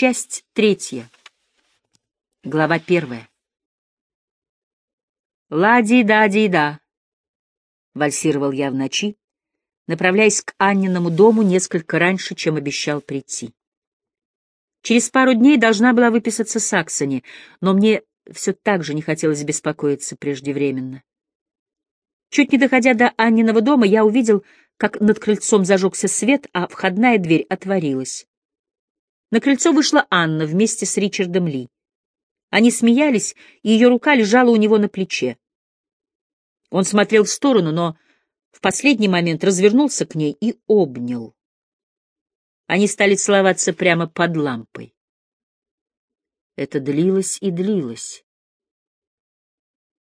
Часть третья. Глава первая. «Ла-ди-да-ди-да», — вальсировал я в ночи, направляясь к Анниному дому несколько раньше, чем обещал прийти. Через пару дней должна была выписаться Саксони, но мне все так же не хотелось беспокоиться преждевременно. Чуть не доходя до Анниного дома, я увидел, как над крыльцом зажегся свет, а входная дверь отворилась. На крыльцо вышла Анна вместе с Ричардом Ли. Они смеялись, и ее рука лежала у него на плече. Он смотрел в сторону, но в последний момент развернулся к ней и обнял. Они стали целоваться прямо под лампой. Это длилось и длилось.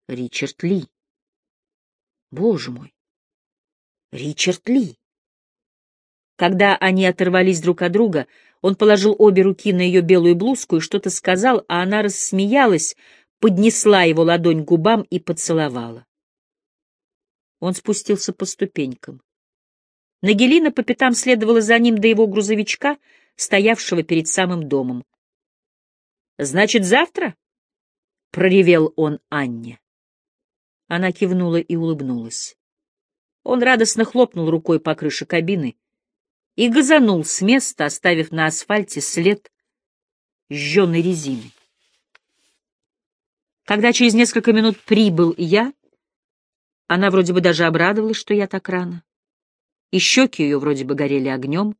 Ричард Ли. Боже мой! Ричард Ли! Когда они оторвались друг от друга, он положил обе руки на ее белую блузку и что-то сказал, а она рассмеялась, поднесла его ладонь к губам и поцеловала. Он спустился по ступенькам. Нагелина по пятам следовала за ним до его грузовичка, стоявшего перед самым домом. — Значит, завтра? — проревел он Анне. Она кивнула и улыбнулась. Он радостно хлопнул рукой по крыше кабины — и газанул с места, оставив на асфальте след жженой резины. Когда через несколько минут прибыл я, она вроде бы даже обрадовалась, что я так рано. И щеки ее вроде бы горели огнем.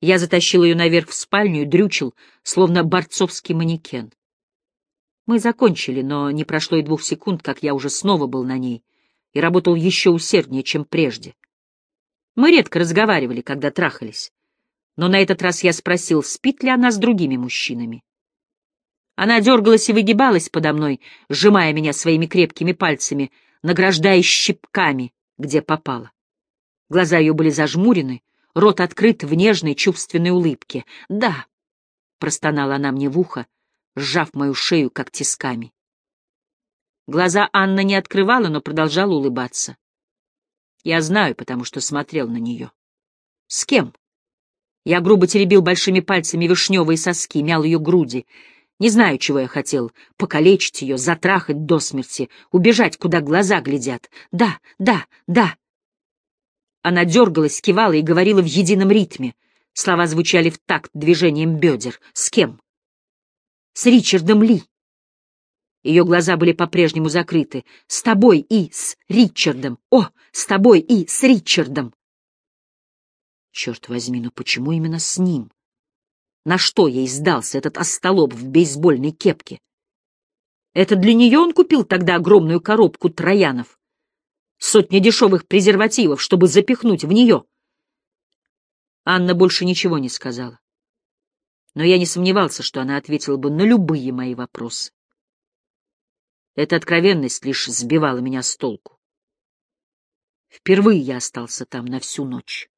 Я затащил ее наверх в спальню и дрючил, словно борцовский манекен. Мы закончили, но не прошло и двух секунд, как я уже снова был на ней и работал еще усерднее, чем прежде. Мы редко разговаривали, когда трахались. Но на этот раз я спросил, спит ли она с другими мужчинами. Она дергалась и выгибалась подо мной, сжимая меня своими крепкими пальцами, награждая щипками, где попало. Глаза ее были зажмурены, рот открыт в нежной чувственной улыбке. «Да», — простонала она мне в ухо, сжав мою шею, как тисками. Глаза Анна не открывала, но продолжала улыбаться. Я знаю, потому что смотрел на нее. С кем? Я грубо теребил большими пальцами вишневые соски, мял ее груди. Не знаю, чего я хотел. Покалечить ее, затрахать до смерти, убежать, куда глаза глядят. Да, да, да. Она дергалась, кивала и говорила в едином ритме. Слова звучали в такт движением бедер. С кем? С Ричардом Ли. Ее глаза были по-прежнему закрыты. «С тобой и с Ричардом! О, с тобой и с Ричардом!» Черт возьми, ну почему именно с ним? На что ей сдался этот остолоп в бейсбольной кепке? Это для нее он купил тогда огромную коробку троянов. Сотни дешевых презервативов, чтобы запихнуть в нее. Анна больше ничего не сказала. Но я не сомневался, что она ответила бы на любые мои вопросы. Эта откровенность лишь сбивала меня с толку. Впервые я остался там на всю ночь.